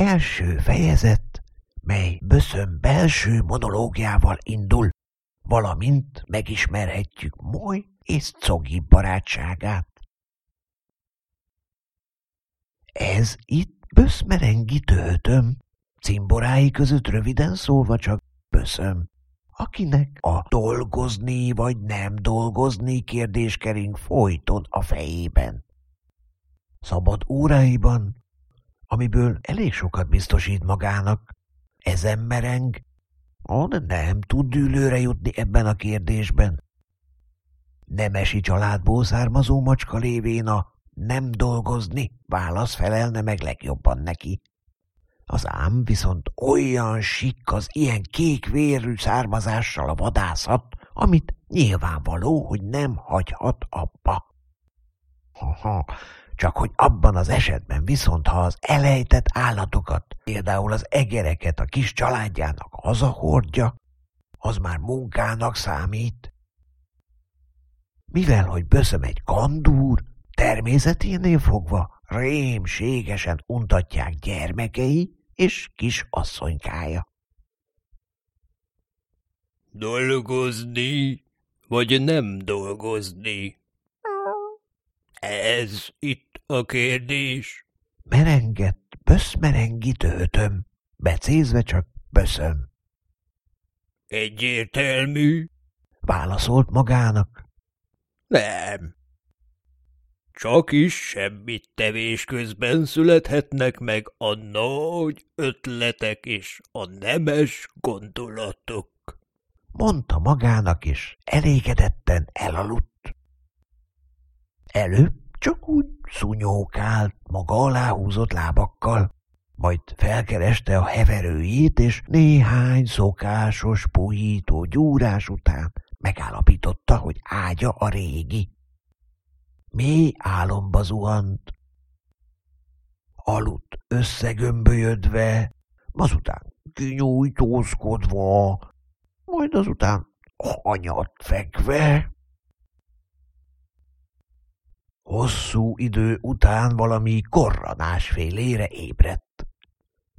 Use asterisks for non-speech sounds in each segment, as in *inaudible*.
első fejezet, mely Böszön belső monológiával indul, valamint megismerhetjük Moly és Cogi barátságát. Ez itt Böszmerengi töltöm, cimborái között röviden szólva csak Böszöm, akinek a dolgozni vagy nem dolgozni kérdéskering folyton a fejében. Szabad óráiban, amiből elég sokat biztosít magának, ezen mereng, de nem tud dűlőre jutni ebben a kérdésben. Nemesi családból származó macska lévén a nem dolgozni válasz felelne meg legjobban neki. Az ám viszont olyan sikk az ilyen kék vérű származással a vadászat, amit nyilvánvaló, hogy nem hagyhat abba. Ha-ha, csak hogy abban az esetben viszont, ha az elejtett állatokat, például az egereket a kis családjának hazahordja, az már munkának számít. Mivel, hogy böszöm egy kandúr, természeténél fogva rémségesen untatják gyermekei és kis asszonykája. Dolgozni, vagy nem dolgozni? Ez itt a kérdés. Merengett, böszmerengi töltöm, becézve csak böszöm. Egyértelmű? Válaszolt magának. Nem. Csak is semmit tevés közben születhetnek meg a nagy ötletek és a nemes gondolatok. Mondta magának is, elégedetten elaludt. Előbb csak úgy szunyókált maga alá húzott lábakkal, majd felkereste a heverőjét, és néhány szokásos puhító gyúrás után megállapította, hogy ágya a régi. Mély álomba zuhant. Aludt összegömbölyödve, azután kinyújtózkodva, majd azután hanyat fekve. Hosszú idő után valami korranásfélére ébredt.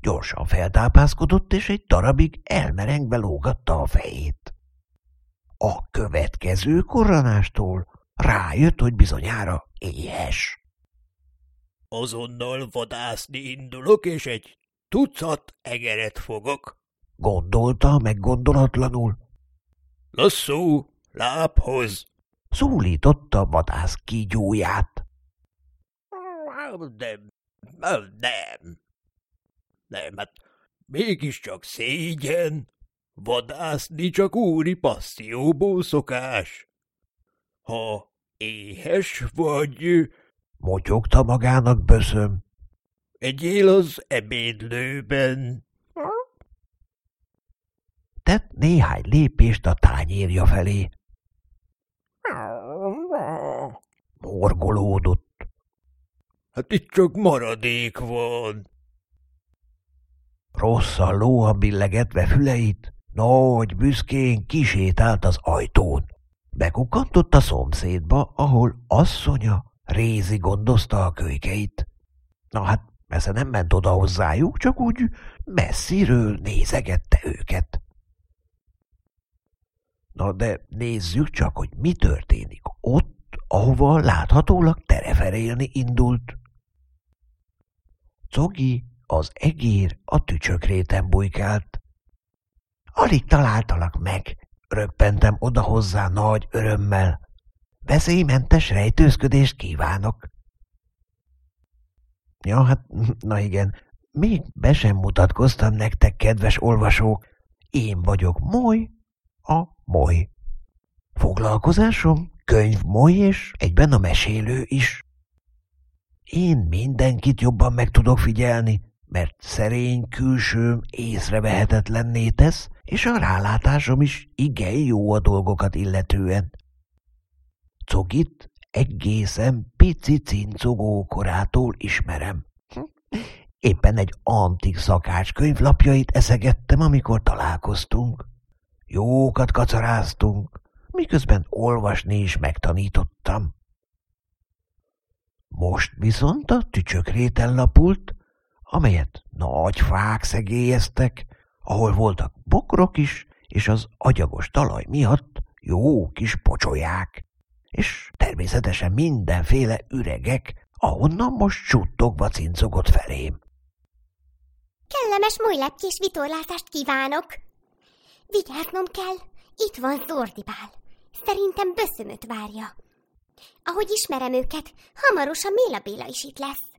Gyorsan feltápászkodott, és egy darabig elmerengve lógatta a fejét. A következő korranástól rájött, hogy bizonyára éhes. Azonnal vadászni indulok, és egy tucat egeret fogok. Gondolta meggondolatlanul. Lasszú, lábhoz! Szólította vadász kígyóját. Nem, nem, nem, hát mégiscsak szégyen. Vadászni csak úri passzióból szokás. Ha éhes vagy... Motyogta magának böszöm. Egyél az ebédlőben. Tett néhány lépést a tányérja felé. Morgolódott. Hát itt csak maradék van. Rosszal lóha billegetve füleit, nagy büszkén kisétált az ajtón. Bekukkantott a szomszédba, ahol asszonya Rézi gondozta a kölykeit. Na hát, persze nem ment oda hozzájuk, csak úgy messziről nézegette őket. Na de nézzük csak, hogy mi történik ott, ahova láthatólag tereferélni indult. Cogi, az egér a tücsökréten bujkált. Alig találtalak meg, röppentem oda hozzá nagy örömmel. Veszélymentes rejtőzködést kívánok. Ja, hát, na igen, még be sem mutatkoztam nektek, kedves olvasók. Én vagyok Moly, a Moly. Foglalkozásom könyv Moly és egyben a mesélő is. Én mindenkit jobban meg tudok figyelni, mert szerény külsőm észrevehetetlenné tesz, és a rálátásom is igen jó a dolgokat illetően. Cogit egészen pici cincogó korától ismerem. Éppen egy antik szakácskönyv lapjait eszegettem, amikor találkoztunk. Jókat kacaráztunk, miközben olvasni is megtanítottam. Most viszont a tücsök lapult, amelyet nagy fák szegélyeztek, ahol voltak bokrok is, és az agyagos talaj miatt jó kis pocsolyák, és természetesen mindenféle üregek, ahonnan most suttogva cincogott felém. Kellemes molylepkés vitorlázást kívánok! Vigyáznom kell, itt van Zordibál. Szerintem böszömöt várja. Ahogy ismerem őket, hamarosan Méla Béla is itt lesz.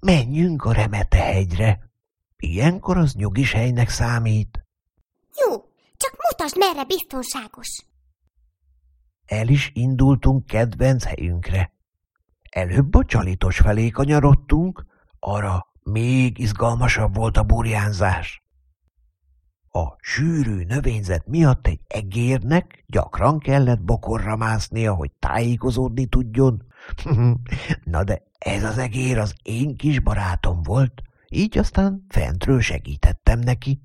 Menjünk a Remete hegyre. Ilyenkor az nyugis helynek számít. Jó, csak mutasd, merre biztonságos. El is indultunk kedvenc helyünkre. Előbb a csalitos felé kanyarodtunk, arra még izgalmasabb volt a burjánzás. A sűrű növényzet miatt egy egérnek gyakran kellett bokorra másznia, hogy tájékozódni tudjon. *laughs* Na de ez az egér az én kis barátom volt, így aztán fentről segítettem neki.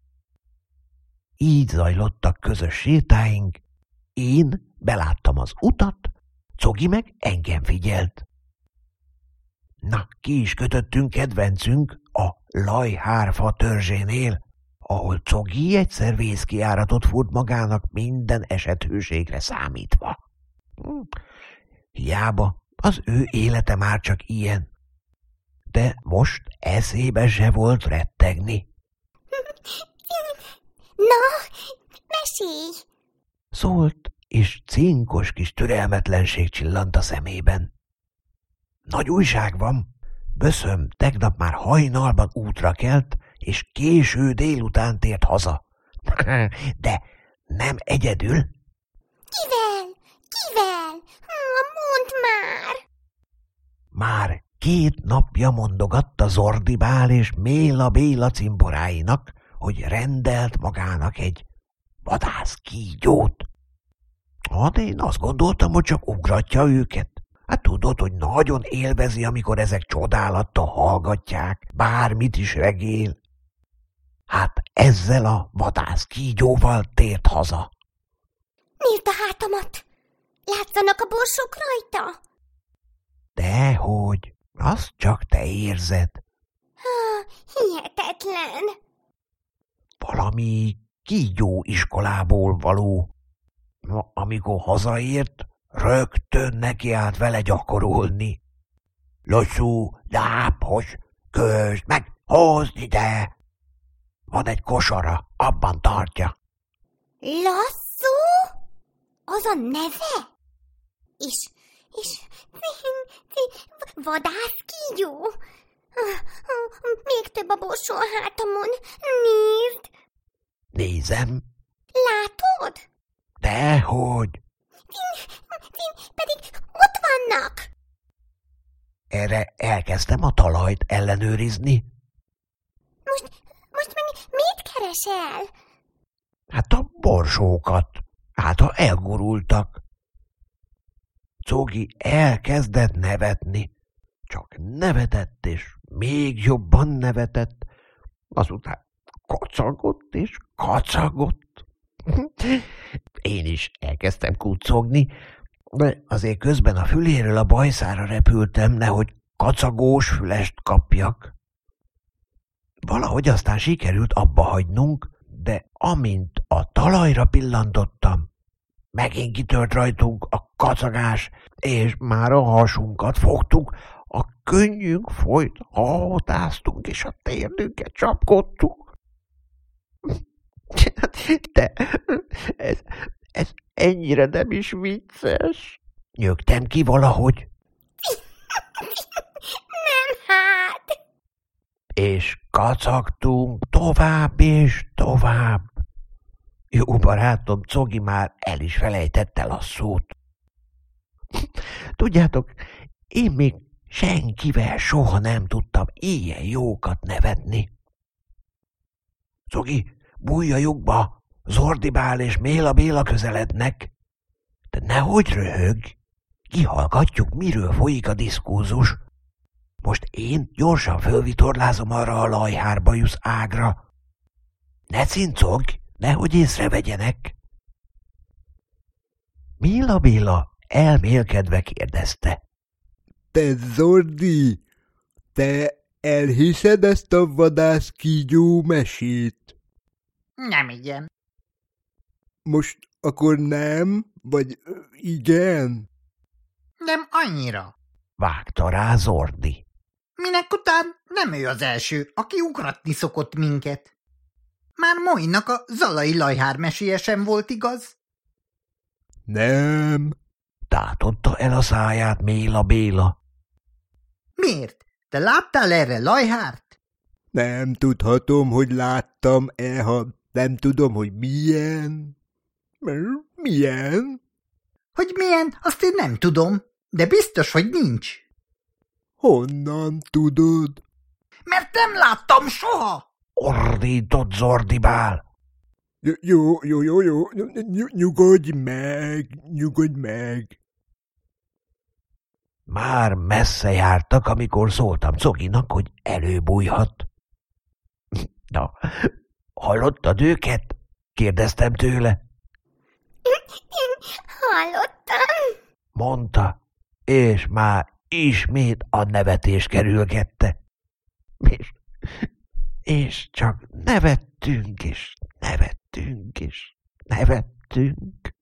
Így zajlottak közös sétáink, én beláttam az utat, Cogi meg engem figyelt. Na, ki is kötöttünk kedvencünk a lajhárfa törzsénél, ahol Cogi egyszer vészkiáratot furt magának minden esethőségre számítva. Hm, hiába, az ő élete már csak ilyen. De most eszébe se volt rettegni. *laughs* Na, mesélj! Szólt, és cinkos kis türelmetlenség csillant a szemében. Nagy újság van. Böszöm tegnap már hajnalban útra kelt, és késő délután tért haza. *laughs* De nem egyedül. Kivel? Kivel? Ha, mondd már! Már két napja mondogatta Zordibál és Méla Béla cimboráinak, hogy rendelt magának egy vadász kígyót. Hát én azt gondoltam, hogy csak ugratja őket. Hát tudod, hogy nagyon élvezi, amikor ezek csodálattal hallgatják, bármit is regél. Hát ezzel a vadász kígyóval tért haza. Nyírt a hátamat! Látszanak a borsok rajta? Dehogy, azt csak te érzed. Ha, hihetetlen! Valami kígyó iskolából való. Amikor hazaért, rögtön neki állt vele gyakorolni. Lassú, lápos, közd meg, hozd ide! Van egy kosara, abban tartja. Lasszú? Az a neve? És, és vadász kígyó? Még több a borsó a hátamon. Nézd! Nézem. Látod? Dehogy. Pedig ott vannak. Erre elkezdtem a talajt ellenőrizni. Most, most meg mit keresel? Hát a borsókat. Hát, ha elgurultak. Cogi elkezdett nevetni. Csak nevetett, és még jobban nevetett. Azután kacagott és kacagott. *laughs* Én is elkezdtem kucogni, de azért közben a füléről a bajszára repültem, nehogy kacagós fülest kapjak. Valahogy aztán sikerült abba hagynunk, de amint a talajra pillantottam, megint kitört rajtunk a kacagás, és már a hasunkat fogtuk, a könnyünk folyt, hahotáztunk, és a térdünket csapkodtuk. *laughs* De ez, ez ennyire nem is vicces. Nyögtem ki valahogy. És kacagtunk tovább és tovább. Jó barátom, Cogi már el is felejtette a szót. Tudjátok, én még senkivel soha nem tudtam ilyen jókat nevetni. Cogi, bújj a lyukba, Zordibál és Méla Béla közelednek. De nehogy röhög, kihallgatjuk, miről folyik a diszkúzus. Most én gyorsan fölvitorlázom arra a lajhárba jusz ágra. Ne cincog, nehogy észrevegyenek. Méla Béla elmélkedve kérdezte. Te Zordi, te elhiszed ezt a vadász kígyó mesét? Nem igen. Most akkor nem, vagy igen? Nem annyira. Vágta rá Zordi. Minek után nem ő az első, aki ugratni szokott minket. Már Moinak a Zalai Lajhár meséje sem volt igaz? Nem. Tátotta el a száját Méla Béla. Miért? Te láttál erre Lajhárt? Nem tudhatom, hogy láttam-e, ha nem tudom, hogy milyen. Milyen? Hogy milyen, azt én nem tudom, de biztos, hogy nincs. Honnan tudod? Mert nem láttam soha! Ordított Zordibál. Jó, jó, jó, jó, jó, Ny- nyugodj meg, nyugodj meg. Már messze jártak, amikor szóltam Coginak, hogy előbújhat. *laughs* Na, hallottad őket? kérdeztem tőle. Hallottam. Mondta, és már ismét a nevetés kerülgette. És, és csak nevettünk, és nevettünk, és nevettünk.